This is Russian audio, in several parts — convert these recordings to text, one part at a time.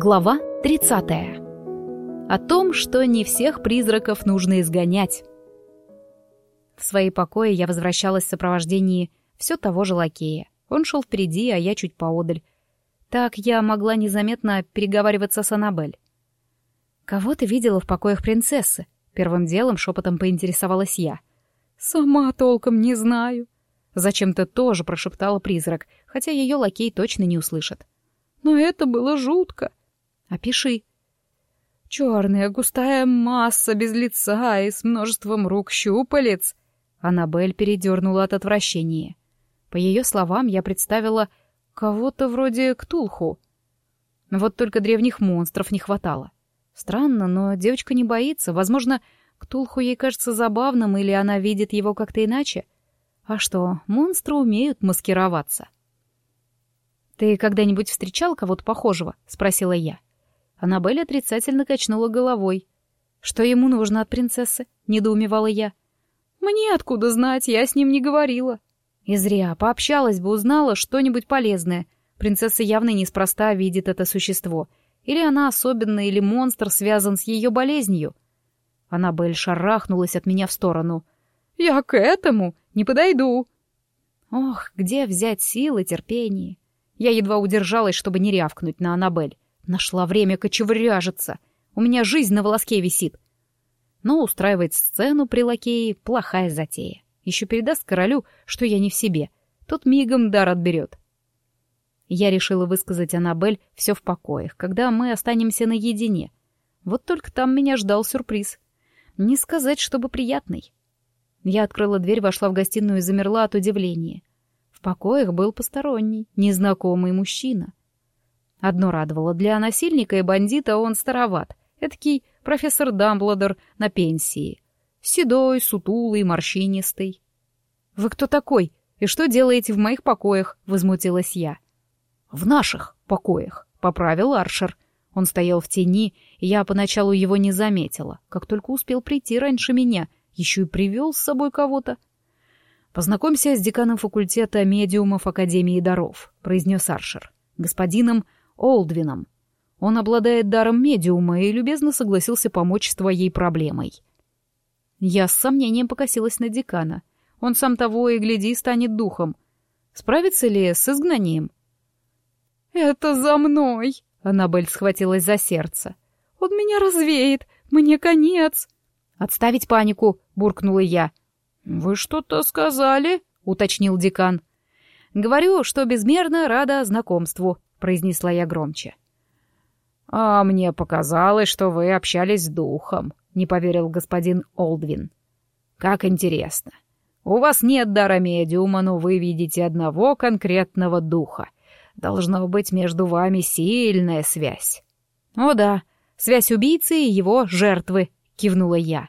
Глава 30. О том, что не всех призраков нужно изгонять. В свои покои я возвращалась в сопровождении все того же лакея. Он шел впереди, а я чуть поодаль. Так я могла незаметно переговариваться с Аннабель. «Кого ты видела в покоях принцессы?» Первым делом шепотом поинтересовалась я. «Сама толком не знаю». Зачем-то тоже прошептала призрак, хотя ее лакей точно не услышит. «Но это было жутко. Опиши. Черная густая масса без лица и с множеством рук щупалец. Аннабель передернула от отвращения. По ее словам, я представила кого-то вроде Ктулху. Вот только древних монстров не хватало. Странно, но девочка не боится. Возможно, Ктулху ей кажется забавным, или она видит его как-то иначе. А что, монстры умеют маскироваться. «Ты когда-нибудь встречал кого-то похожего?» — спросила я. Аннабель отрицательно качнула головой. «Что ему нужно от принцессы?» — недоумевала я. «Мне откуда знать, я с ним не говорила». И зря, пообщалась бы, узнала что-нибудь полезное. Принцесса явно неспроста видит это существо. Или она особенная, или монстр связан с ее болезнью. Аннабель шарахнулась от меня в сторону. «Я к этому не подойду». Ох, где взять силы, терпение? Я едва удержалась, чтобы не рявкнуть на Аннабель. Нашла время кочевряжиться. У меня жизнь на волоске висит. Но устраивать сцену при лакее — плохая затея. Еще передаст королю, что я не в себе. Тот мигом дар отберет. Я решила высказать Аннабель все в покоях, когда мы останемся наедине. Вот только там меня ждал сюрприз. Не сказать, чтобы приятный. Я открыла дверь, вошла в гостиную и замерла от удивления. В покоях был посторонний, незнакомый мужчина. Одно радовало, для насильника и бандита он староват. Эдакий профессор Дамблдор на пенсии. Седой, сутулый, морщинистый. «Вы кто такой? И что делаете в моих покоях?» — возмутилась я. «В наших покоях», — поправил Аршер. Он стоял в тени, и я поначалу его не заметила. Как только успел прийти раньше меня, еще и привел с собой кого-то. «Познакомься с деканом факультета медиумов Академии даров», — произнес Аршер. «Господином Олдвином. Он обладает даром медиума и любезно согласился помочь с твоей проблемой. Я с сомнением покосилась на декана. Он сам того и гляди станет духом. Справится ли с изгнанием? «Это за мной!» — Аннабель схватилась за сердце. «Он меня развеет! Мне конец!» «Отставить панику!» — буркнула я. «Вы что-то сказали?» — уточнил декан. «Говорю, что безмерно рада знакомству», — произнесла я громче. «А мне показалось, что вы общались с духом», — не поверил господин Олдвин. «Как интересно. У вас нет дара медиума, но вы видите одного конкретного духа. Должно быть между вами сильная связь». «О да, связь убийцы и его жертвы», — кивнула я.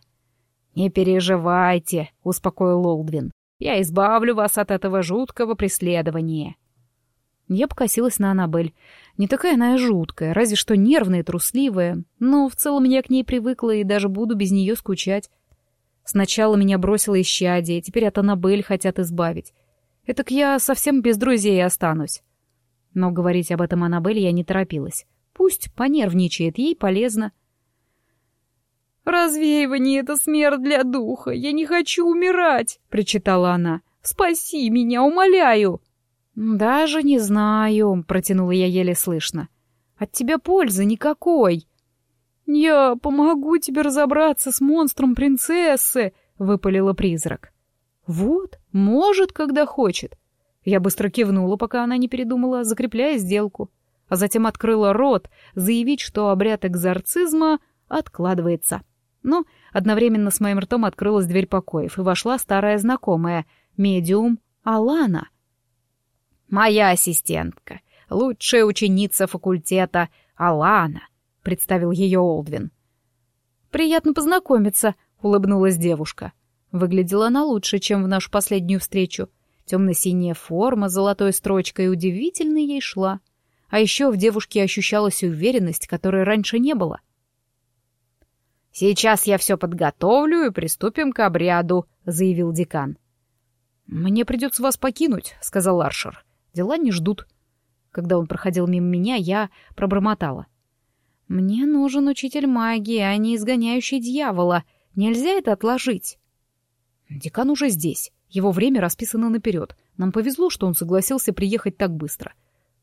«Не переживайте», — успокоил Олдвин. «Я избавлю вас от этого жуткого преследования». Я покосилась на Аннабель. Не такая она и жуткая, разве что нервная и трусливая, но в целом я к ней привыкла и даже буду без нее скучать. Сначала меня бросила исчадие, теперь от Аннабель хотят избавить. Этак я совсем без друзей останусь. Но говорить об этом Аннабель я не торопилась. Пусть понервничает, ей полезно. «Развеивание — это смерть для духа, я не хочу умирать!» — причитала она. «Спаси меня, умоляю!» «Даже не знаю», — протянула я еле слышно. «От тебя пользы никакой». «Я помогу тебе разобраться с монстром принцессы», — выпалила призрак. «Вот, может, когда хочет». Я быстро кивнула, пока она не передумала, закрепляя сделку, а затем открыла рот, заявить, что обряд экзорцизма откладывается. Но одновременно с моим ртом открылась дверь покоев, и вошла старая знакомая, медиум Алана — «Моя ассистентка, лучшая ученица факультета Алана», — представил ее Олдвин. «Приятно познакомиться», — улыбнулась девушка. Выглядела она лучше, чем в нашу последнюю встречу. Темно-синяя форма с золотой строчкой удивительно ей шла. А еще в девушке ощущалась уверенность, которой раньше не было. «Сейчас я все подготовлю и приступим к обряду», — заявил декан. «Мне придется вас покинуть», — сказал Аршер. Дела не ждут. Когда он проходил мимо меня, я пробормотала. Мне нужен учитель магии, а не изгоняющий дьявола. Нельзя это отложить. Декан уже здесь. Его время расписано наперед. Нам повезло, что он согласился приехать так быстро.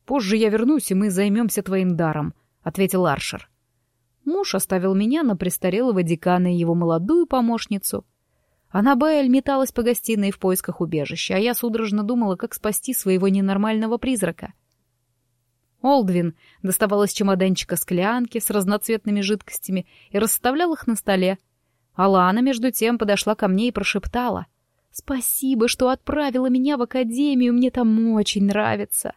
Позже я вернусь, и мы займемся твоим даром, — ответил Аршер. Муж оставил меня на престарелого декана и его молодую помощницу. Аннабель металась по гостиной в поисках убежища, а я судорожно думала, как спасти своего ненормального призрака — Олдвин доставал из чемоданчика склянки с разноцветными жидкостями и расставлял их на столе. Алана, между тем, подошла ко мне и прошептала. «Спасибо, что отправила меня в академию, мне там очень нравится».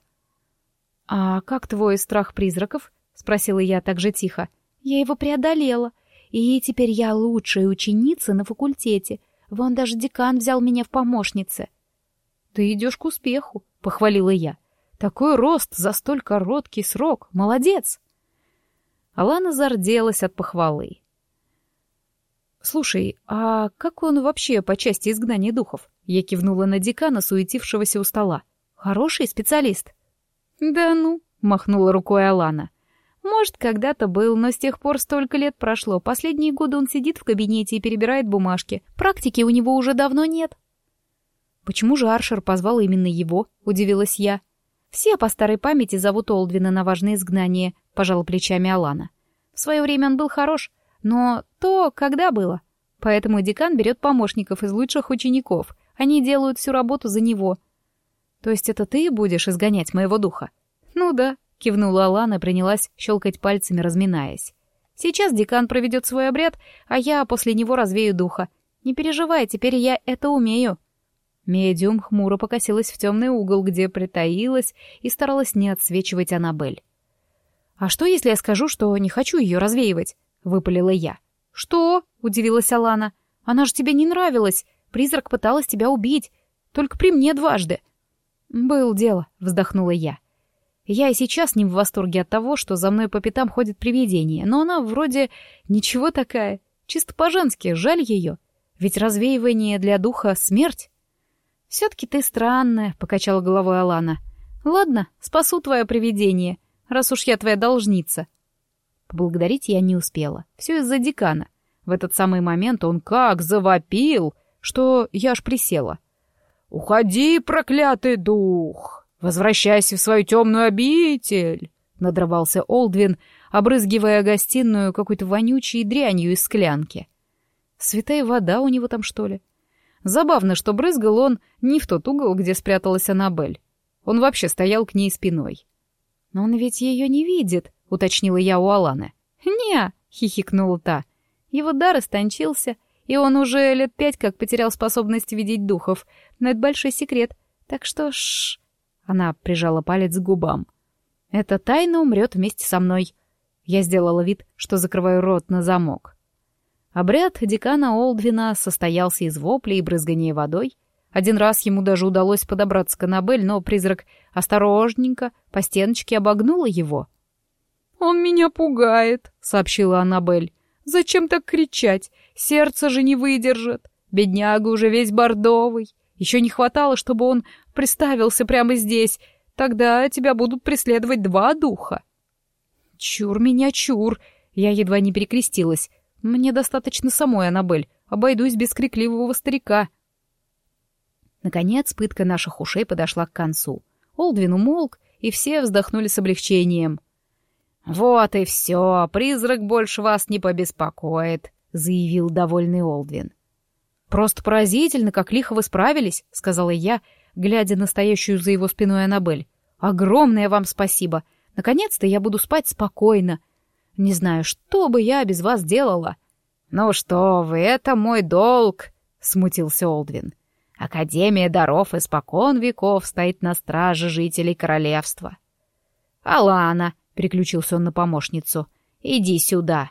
«А как твой страх призраков?» — спросила я так же тихо. «Я его преодолела, и теперь я лучшая ученица на факультете. Вон даже декан взял меня в помощницы». «Ты идешь к успеху», — похвалила я. Такой рост за столь короткий срок. Молодец!» Алана зарделась от похвалы. «Слушай, а как он вообще по части изгнания духов?» Я кивнула на декана, суетившегося у стола. «Хороший специалист?» «Да ну», — махнула рукой Алана. «Может, когда-то был, но с тех пор столько лет прошло. Последние годы он сидит в кабинете и перебирает бумажки. Практики у него уже давно нет». «Почему же Аршер позвал именно его?» — удивилась я. «Все по старой памяти зовут Олдвина на важное изгнание», — пожал плечами Алана. «В свое время он был хорош, но то когда было. Поэтому декан берет помощников из лучших учеников. Они делают всю работу за него». «То есть это ты будешь изгонять моего духа?» «Ну да», — кивнула Алана и принялась щелкать пальцами, разминаясь. «Сейчас декан проведет свой обряд, а я после него развею духа. Не переживай, теперь я это умею». Медиум хмуро покосилась в темный угол, где притаилась и старалась не отсвечивать Аннабель. «А что, если я скажу, что не хочу ее развеивать?» — выпалила я. «Что?» — удивилась Алана. «Она же тебе не нравилась. Призрак пыталась тебя убить. Только при мне дважды». «Был дело», — вздохнула я. Я и сейчас не в восторге от того, что за мной по пятам ходит привидение, но она вроде ничего такая, чисто по-женски, жаль ее. Ведь развеивание для духа — смерть. «Все-таки ты странная», — покачала головой Алана. «Ладно, спасу твое привидение, раз уж я твоя должница». Поблагодарить я не успела. Все из-за декана. В этот самый момент он как завопил, что я аж присела. «Уходи, проклятый дух! Возвращайся в свою темную обитель!» Надрывался Олдвин, обрызгивая гостиную какой-то вонючей дрянью из склянки. «Святая вода у него там, что ли?» Забавно, что брызгал он не в тот угол, где спряталась Аннабель. Он вообще стоял к ней спиной. «Но он ведь ее не видит», — уточнила я у Аланы. «Не», — хихикнула та. «Его дар истончился, и он уже лет пять как потерял способность видеть духов. Но это большой секрет. Так что шш. Она прижала палец к губам. «Эта тайна умрет вместе со мной». Я сделала вид, что закрываю рот на замок. Обряд декана Олдвина состоялся из воплей и брызгания водой. Один раз ему даже удалось подобраться к Аннабель, но призрак осторожненько по стеночке обогнула его. «Он меня пугает», — сообщила Аннабель. «Зачем так кричать? Сердце же не выдержит. Бедняга уже весь бордовый. Еще не хватало, чтобы он приставился прямо здесь. Тогда тебя будут преследовать два духа». «Чур меня, чур!» Я едва не перекрестилась. Мне достаточно самой, Аннабель. Обойдусь без крикливого старика. Наконец, пытка наших ушей подошла к концу. Олдвин умолк, и все вздохнули с облегчением. «Вот и все, призрак больше вас не побеспокоит», — заявил довольный Олдвин. «Просто поразительно, как лихо вы справились», — сказала я, глядя на стоящую за его спиной Аннабель. «Огромное вам спасибо. Наконец-то я буду спать спокойно. Не знаю, что бы я без вас делала. Ну что вы, это мой долг, смутился Олдвин. Академия даров испокон веков стоит на страже жителей королевства. Алана, переключился он на помощницу, иди сюда.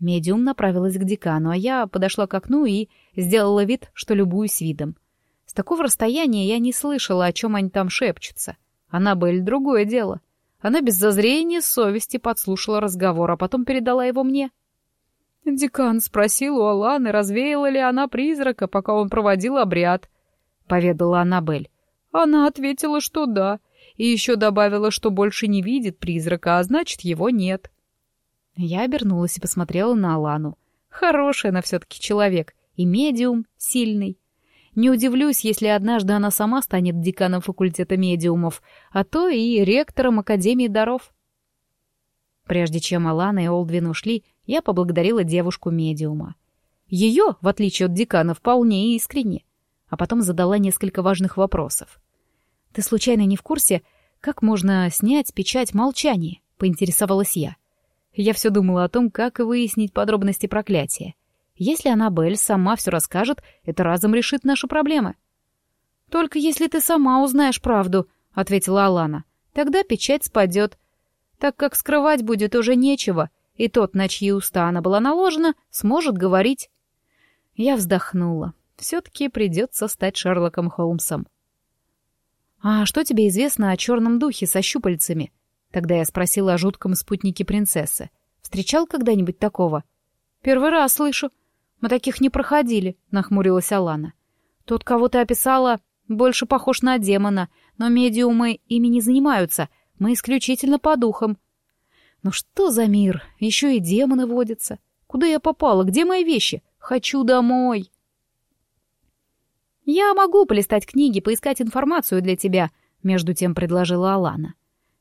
Медиум направилась к декану, а я подошла к окну и сделала вид, что любуюсь видом. С такого расстояния я не слышала, о чем они там шепчутся. Аннабель — другое дело. Она без зазрения совести подслушала разговор, а потом передала его мне. Декан спросил у Аланы, развеяла ли она призрака, пока он проводил обряд, — поведала Аннабель. Она ответила, что да, и еще добавила, что больше не видит призрака, а значит, его нет. Я обернулась и посмотрела на Алану. Хороший она все-таки человек, и медиум сильный. Не удивлюсь, если однажды она сама станет деканом факультета медиумов, а то и ректором Академии даров. Прежде чем Алана и Олдвин ушли, я поблагодарила девушку-медиума. Ее, в отличие от декана, вполне искренне. А потом задала несколько важных вопросов. «Ты случайно не в курсе, как можно снять печать молчания?» — поинтересовалась я. Я все думала о том, как выяснить подробности проклятия. Если Аннабель сама все расскажет, это разом решит наши проблемы. «Только если ты сама узнаешь правду», — ответила Алана. «Тогда печать спадет, так как скрывать будет уже нечего, и тот, на чьи уста она была наложена, сможет говорить». Я вздохнула. Все-таки придется стать Шерлоком Холмсом. «А что тебе известно о черном духе со щупальцами?» Тогда я спросила о жутком спутнике принцессы. «Встречал когда-нибудь такого?» «Первый раз слышу», мы таких не проходили», — нахмурилась Алана. «Тот, кого ты описала, больше похож на демона, но медиумы ими не занимаются, мы исключительно по духам». «Ну что за мир? Еще и демоны водятся. Куда я попала? Где мои вещи? Хочу домой!» «Я могу полистать книги, поискать информацию для тебя», — между тем предложила Алана.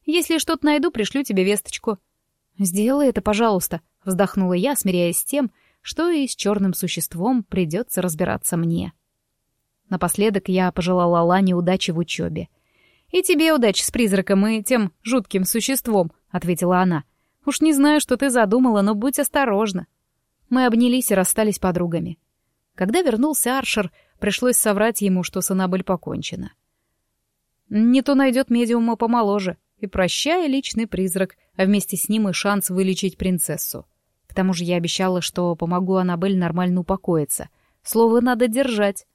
«Если что-то найду, пришлю тебе весточку». «Сделай это, пожалуйста», — вздохнула я, смиряясь с тем, что и с черным существом придется разбираться мне. Напоследок я пожелала Лане удачи в учебе. «И тебе удачи с призраком и тем жутким существом», — ответила она. «Уж не знаю, что ты задумала, но будь осторожна». Мы обнялись и расстались подругами. Когда вернулся Аршер, пришлось соврать ему, что с Аннабель покончено. Не то найдет медиума помоложе, и прощай, личный призрак, а вместе с ним и шанс вылечить принцессу. К тому же я обещала, что помогу Аннабель нормально упокоиться. Слово надо держать.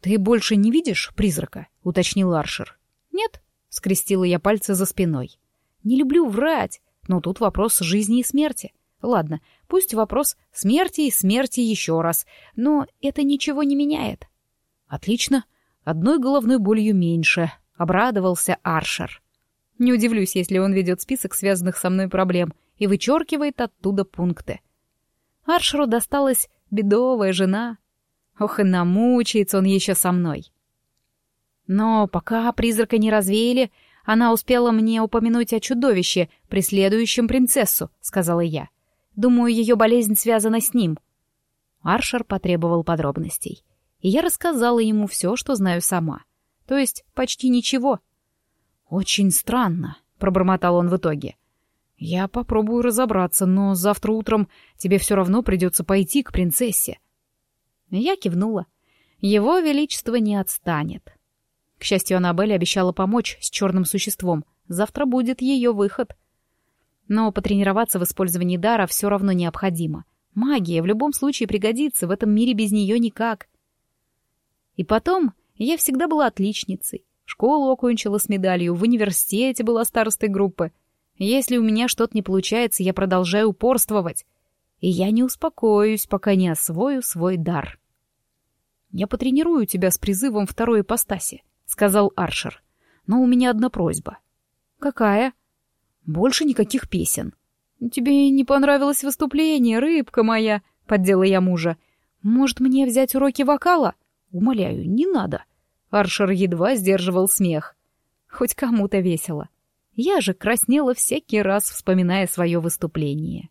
«Ты больше не видишь призрака?» — уточнил Аршер. «Нет», — скрестила я пальцы за спиной. «Не люблю врать, но тут вопрос жизни и смерти. Ладно, пусть вопрос смерти и смерти еще раз, но это ничего не меняет». «Отлично, одной головной болью меньше», — обрадовался Аршер. Не удивлюсь, если он ведет список связанных со мной проблем и вычеркивает оттуда пункты. Аршеру досталась бедовая жена. Ох, и намучается он еще со мной. Но пока призрака не развеяли, она успела мне упомянуть о чудовище, преследующем принцессу, — сказала я. Думаю, ее болезнь связана с ним. Аршер потребовал подробностей. И я рассказала ему все, что знаю сама. То есть почти ничего. «Очень странно», — пробормотал он в итоге. «Я попробую разобраться, но завтра утром тебе все равно придется пойти к принцессе». Я кивнула. Его Величество не отстанет. К счастью, Аннабель обещала помочь с черным существом. Завтра будет ее выход. Но потренироваться в использовании дара все равно необходимо. Магия в любом случае пригодится, в этом мире без нее никак. И потом, я всегда была отличницей. Школу окончила с медалью, в университете была старостой группы. Если у меня что-то не получается, я продолжаю упорствовать. И я не успокоюсь, пока не освою свой дар. «Я потренирую тебя с призывом второй ипостаси», — сказал Аршер. «Но у меня одна просьба». «Какая?» «Больше никаких песен». «Тебе не понравилось выступление, рыбка моя», — поддела я мужа. «Может, мне взять уроки вокала?» «Умоляю, не надо». Аршер едва сдерживал смех. Хоть кому-то весело. Я же краснела всякий раз, вспоминая свое выступление.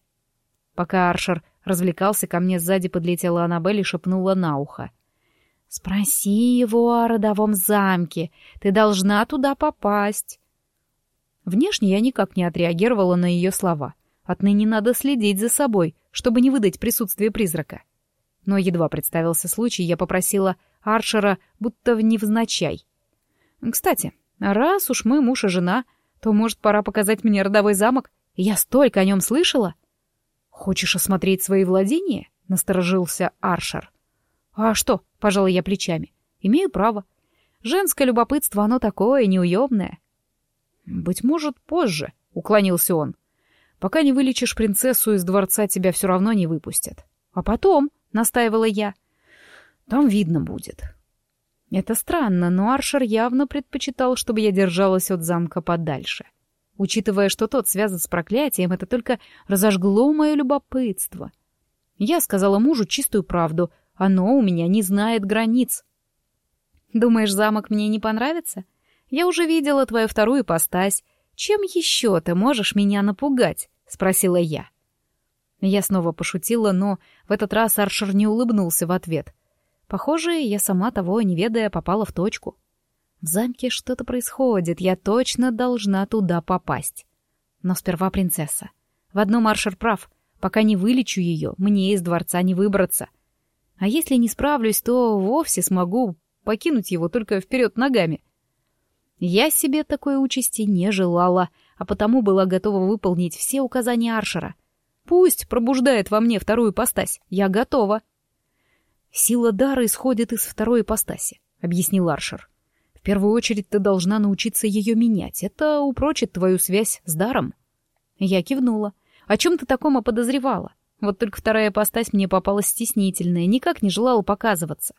Пока Аршер развлекался, ко мне сзади подлетела Аннабель и шепнула на ухо. «Спроси его о родовом замке. Ты должна туда попасть». Внешне я никак не отреагировала на ее слова. Отныне надо следить за собой, чтобы не выдать присутствие призрака. Но едва представился случай, я попросила Аршера будто невзначай. «Кстати, раз уж мы муж и жена, то, может, пора показать мне родовой замок? Я столько о нем слышала. Хочешь осмотреть свои владения? Насторожился Аршер. А что? Пожала я плечами. Имею право. Женское любопытство, оно такое неуемное. Быть может, позже, уклонился он. Пока не вылечишь принцессу из дворца, тебя все равно не выпустят. А потом, настаивала я, там видно будет. Это странно, но Аршер явно предпочитал, чтобы я держалась от замка подальше. Учитывая, что тот связан с проклятием, это только разожгло мое любопытство. Я сказала мужу чистую правду. Оно у меня не знает границ. Думаешь, замок мне не понравится? Я уже видела твою вторую постась. Чем еще ты можешь меня напугать? Спросила я. Я снова пошутила, но в этот раз Аршер не улыбнулся в ответ. Похоже, я сама того не ведая попала в точку. В замке что-то происходит, я точно должна туда попасть. Но сперва принцесса. В одном Аршер прав. Пока не вылечу ее, мне из дворца не выбраться. А если не справлюсь, то вовсе смогу покинуть его только вперед ногами. Я себе такой участи не желала, а потому была готова выполнить все указания Аршера. Пусть пробуждает во мне вторую ипостась, я готова. Сила дара исходит из второй ипостаси, объяснил Аршер. В первую очередь ты должна научиться ее менять. Это упрочит твою связь с даром. Я кивнула. О чем ты таком подозревала? Вот только вторая ипостась мне попалась стеснительная, никак не желала показываться.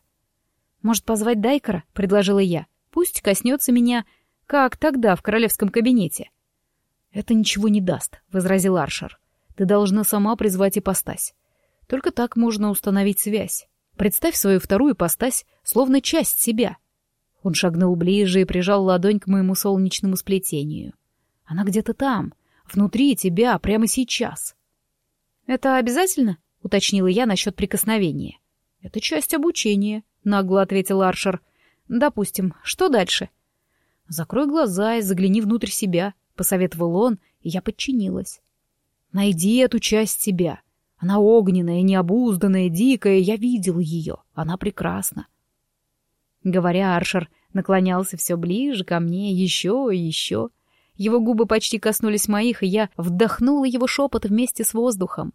«Может, позвать Дайкера?» — предложила я. «Пусть коснется меня, как тогда в королевском кабинете». «Это ничего не даст», — возразил Аршер. «Ты должна сама призвать ипостась. Только так можно установить связь. Представь свою вторую ипостась, словно часть себя. Он шагнул ближе и прижал ладонь к моему солнечному сплетению. Она где-то там, внутри тебя, прямо сейчас. «Это обязательно?» — уточнила я насчет прикосновения. «Это часть обучения», — нагло ответил Аршер. «Допустим, что дальше?» «Закрой глаза и загляни внутрь себя», — посоветовал он, и я подчинилась. «Найди эту часть себя. Она огненная, необузданная, дикая, я видел ее. Она прекрасна. Говоря, Аршер наклонялся все ближе ко мне, еще и еще. Его губы почти коснулись моих, и я вдохнула его шепот вместе с воздухом.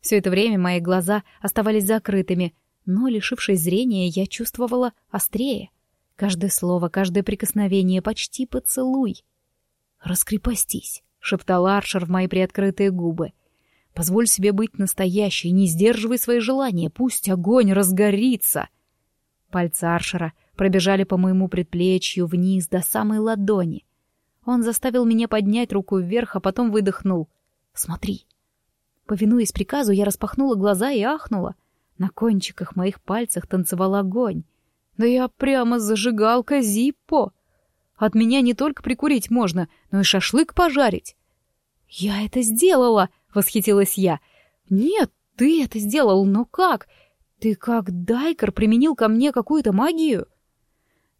Все это время мои глаза оставались закрытыми, но, лишившись зрения, я чувствовала острее. Каждое слово, каждое прикосновение, почти поцелуй. «Раскрепостись», — шептал Аршер в мои приоткрытые губы. «Позволь себе быть настоящей, не сдерживай свои желания, пусть огонь разгорится». Пальцы Аршера пробежали по моему предплечью вниз до самой ладони. Он заставил меня поднять руку вверх, а потом выдохнул. «Смотри». Повинуясь приказу, я распахнула глаза и ахнула. На кончиках моих пальцев танцевал огонь. Да я прямо зажигалка Зиппо. От меня не только прикурить можно, но и шашлык пожарить. «Я это сделала!» — восхитилась я. «Нет, ты это сделал, но как? «Ты как Дайкер применил ко мне какую-то магию?»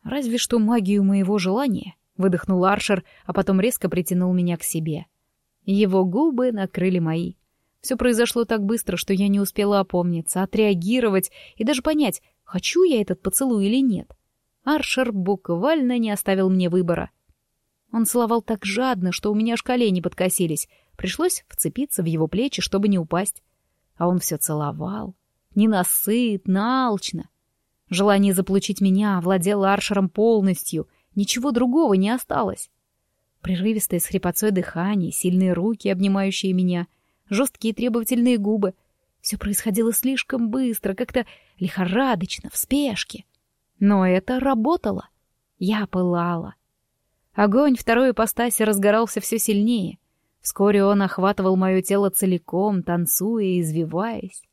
«Разве что магию моего желания», — выдохнул Аршер, а потом резко притянул меня к себе. Его губы накрыли мои. Все произошло так быстро, что я не успела опомниться, отреагировать и даже понять, хочу я этот поцелуй или нет. Аршер буквально не оставил мне выбора. Он целовал так жадно, что у меня аж колени подкосились. Пришлось вцепиться в его плечи, чтобы не упасть. А он все целовал, ненасытно, алчно. Желание заполучить меня овладело Аршером полностью, ничего другого не осталось. Прерывистое с хрипотцой дыхание, сильные руки, обнимающие меня, жесткие требовательные губы. Все происходило слишком быстро, как-то лихорадочно, в спешке. Но это работало. Я пылала. Огонь второй ипостаси разгорался все сильнее. Вскоре он охватывал мое тело целиком, танцуя и извиваясь.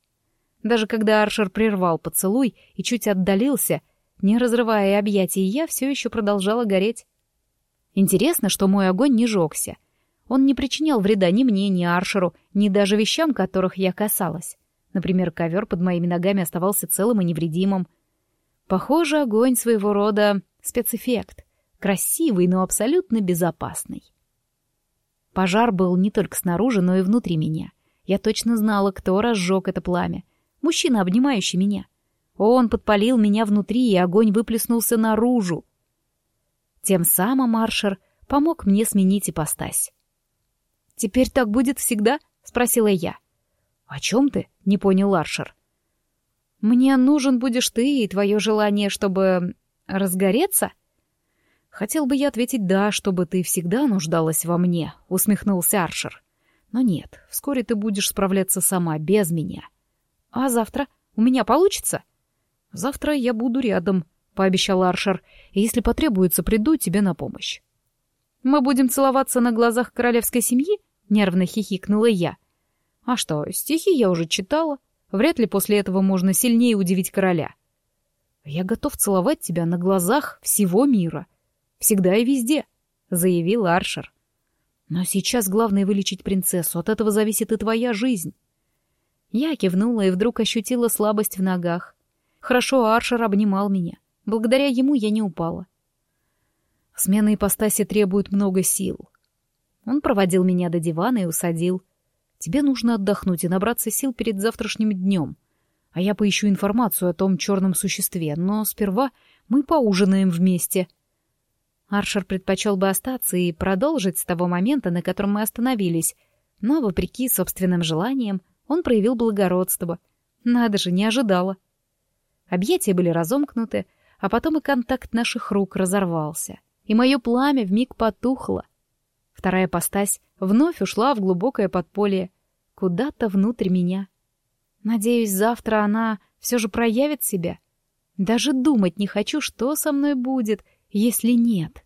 Даже когда Аршер прервал поцелуй и чуть отдалился, не разрывая объятий, я все еще продолжала гореть. Интересно, что мой огонь не жегся. Он не причинял вреда ни мне, ни Аршеру, ни даже вещам, которых я касалась. Например, ковер под моими ногами оставался целым и невредимым. Похоже, огонь своего рода спецэффект. Красивый, но абсолютно безопасный. Пожар был не только снаружи, но и внутри меня. Я точно знала, кто разжег это пламя мужчина, обнимающий меня. Он подпалил меня внутри, и огонь выплеснулся наружу. Тем самым Маршер помог мне сменить ипостась. «Теперь так будет всегда?» — спросила я. «О чем ты?» — не понял Аршер. «Мне нужен будешь ты и твое желание, чтобы разгореться?» «Хотел бы я ответить «да», чтобы ты всегда нуждалась во мне», — усмехнулся Аршер. «Но нет, вскоре ты будешь справляться сама, без меня. «А завтра? У меня получится?» «Завтра я буду рядом», — пообещал Аршер, «и если потребуется, приду тебе на помощь». Мы будем целоваться на глазах королевской семьи? Нервно хихикнула я. А что, стихи я уже читала. Вряд ли после этого можно сильнее удивить короля. Я готов целовать тебя на глазах всего мира. Всегда и везде, заявил Аршер. Но сейчас главное вылечить принцессу, от этого зависит и твоя жизнь. Я кивнула и вдруг ощутила слабость в ногах. Хорошо Аршер обнимал меня. Благодаря ему я не упала. Смена ипостаси требует много сил. Он проводил меня до дивана и усадил. Тебе нужно отдохнуть и набраться сил перед завтрашним днем. А я поищу информацию о том черном существе, но сперва мы поужинаем вместе. Аршер предпочел бы остаться и продолжить с того момента, на котором мы остановились, но, вопреки собственным желаниям, он проявил благородство. Надо же, не ожидала. Объятия были разомкнуты, а потом и контакт наших рук разорвался — и мое пламя вмиг потухло. Вторая постась вновь ушла в глубокое подполье, куда-то внутрь меня. Надеюсь, завтра она все же проявит себя. Даже думать не хочу, что со мной будет, если нет.